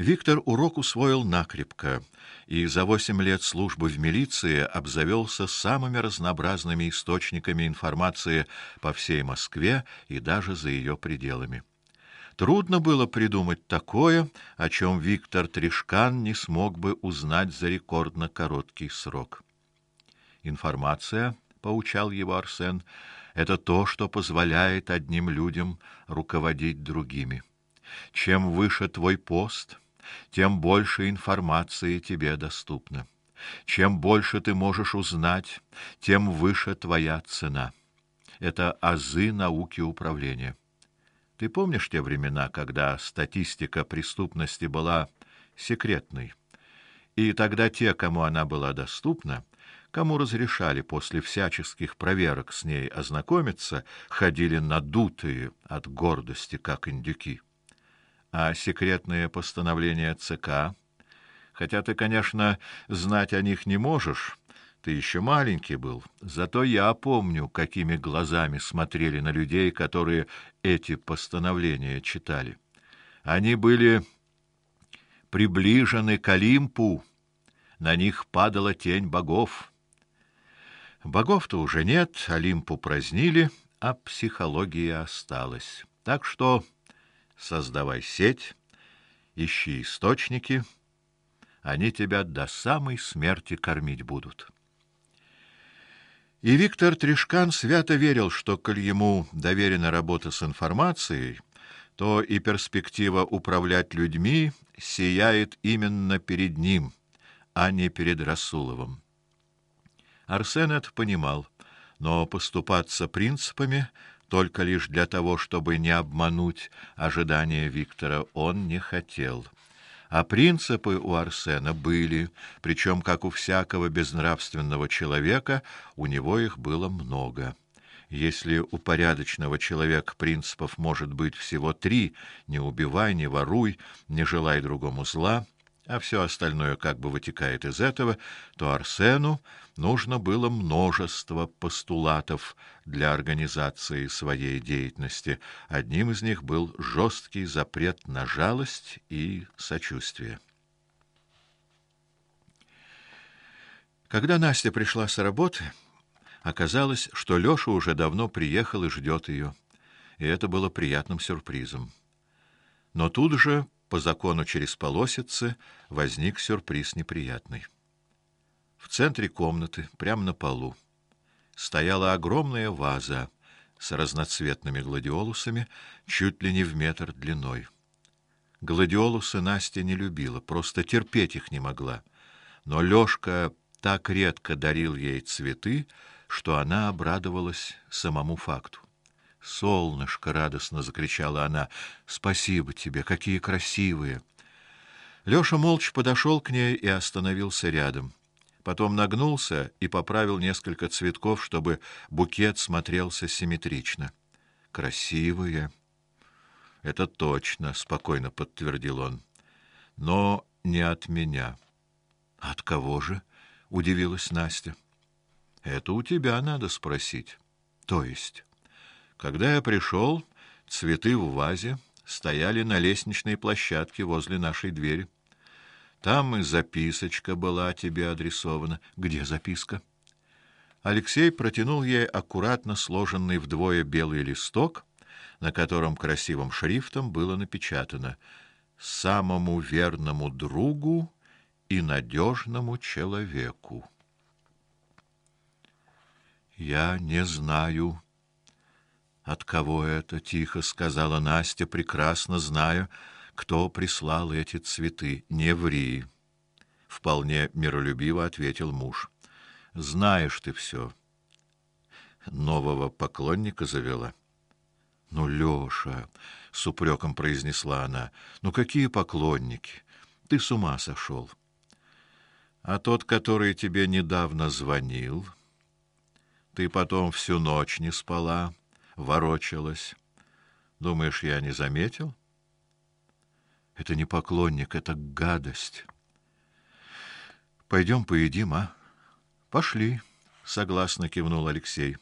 Виктор урок усвоил накрепко и за восемь лет службы в милиции обзавелся самыми разнообразными источниками информации по всей Москве и даже за ее пределами. Трудно было придумать такое, о чем Виктор Тришкан не смог бы узнать за рекордно короткий срок. Информация, поучал его Арсен, это то, что позволяет одним людям руководить другими. Чем выше твой пост, тем больше информации тебе доступно. Чем больше ты можешь узнать, тем выше твоя цена. Это азы науки управления. Ты помнишь те времена, когда статистика преступности была секретной? И тогда те, кому она была доступна, кому разрешали после всяческих проверок с ней ознакомиться, ходили надутые от гордости, как индюки а секретные постановления ЦК, хотя ты, конечно, знать о них не можешь, ты еще маленький был, зато я помню, какими глазами смотрели на людей, которые эти постановления читали. Они были приближены к Олимпу, на них падала тень богов. Богов-то уже нет, Олимпу празднили, а психология осталась. Так что создавай сеть, ищи источники, они тебя до самой смерти кормить будут. И Виктор Тришкан свято верил, что коль ему доверена работа с информацией, то и перспектива управлять людьми сияет именно перед ним, а не перед Расуловым. Арсен это понимал, но поступаться принципами только лишь для того, чтобы не обмануть ожидания Виктора, он не хотел. А принципы у Арсена были, причем как у всякого безнравственного человека, у него их было много. Если у порядочного человека принципов может быть всего три: не убивай, не воруй, не желай другому зла, а все остальное как бы вытекает из этого, то Арсену нужно было множество постулатов для организации своей деятельности. Одним из них был жесткий запрет на жалость и сочувствие. Когда Настя пришла с работы, оказалось, что Лёша уже давно приехал и ждет ее, и это было приятным сюрпризом. Но тут же по закону через полосицы возник сюрприз неприятный. В центре комнаты, прямо на полу, стояла огромная ваза с разноцветными гладиолусами, чуть ли не в метр длиной. Гладиолусы Настя не любила, просто терпеть их не могла. Но Лёшка так редко дарил ей цветы, что она обрадовалась самому факту. Солнышко, радостно закричала она. Спасибо тебе, какие красивые. Лёша молча подошел к ней и остановился рядом. Потом нагнулся и поправил несколько цветков, чтобы букет смотрелся симметрично. Красивые. Это точно, спокойно подтвердил он. Но не от меня. От кого же? удивилась Настя. Это у тебя надо спросить. То есть когда я пришел, цветы в вазе стояли на лестничной площадке возле нашей двери. Там и записочка была тебе адресована. Где записка? Алексей протянул ей аккуратно сложенный вдвое белый листок, на котором красивым шрифтом было напечатано: "Самому верному другу и надежному человеку". Я не знаю, от кого это? тихо сказала Настя, прекрасно зная, кто прислал эти цветы. Не ври, вполне миролюбиво ответил муж. Знаешь ты все. Нового поклонника завела. Ну, Лёша, с упреком произнесла она. Ну какие поклонники? Ты с ума сошел. А тот, который тебе недавно звонил, ты потом всю ночь не спала ворочалась. Думаешь, я не заметил? Это не поклонник, это гадость. Пойдем поедим, а? Пошли, согласно кивнул Алексей.